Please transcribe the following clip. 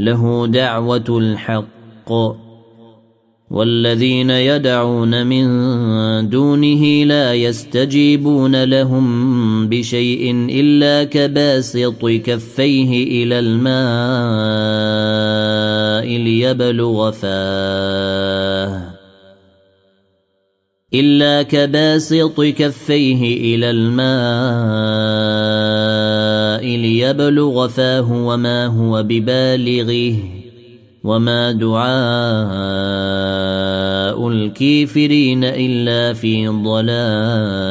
له دعوة الحق والذين يدعون من دونه لا يستجيبون لهم بشيء إلا كباسط كفيه إلى الماء ليبلغ فاه إلا كباسط كفيه إلى الماء ليبلغ فاه وما هو ببالغه وما دعاء الكافرين إلا في ضلال.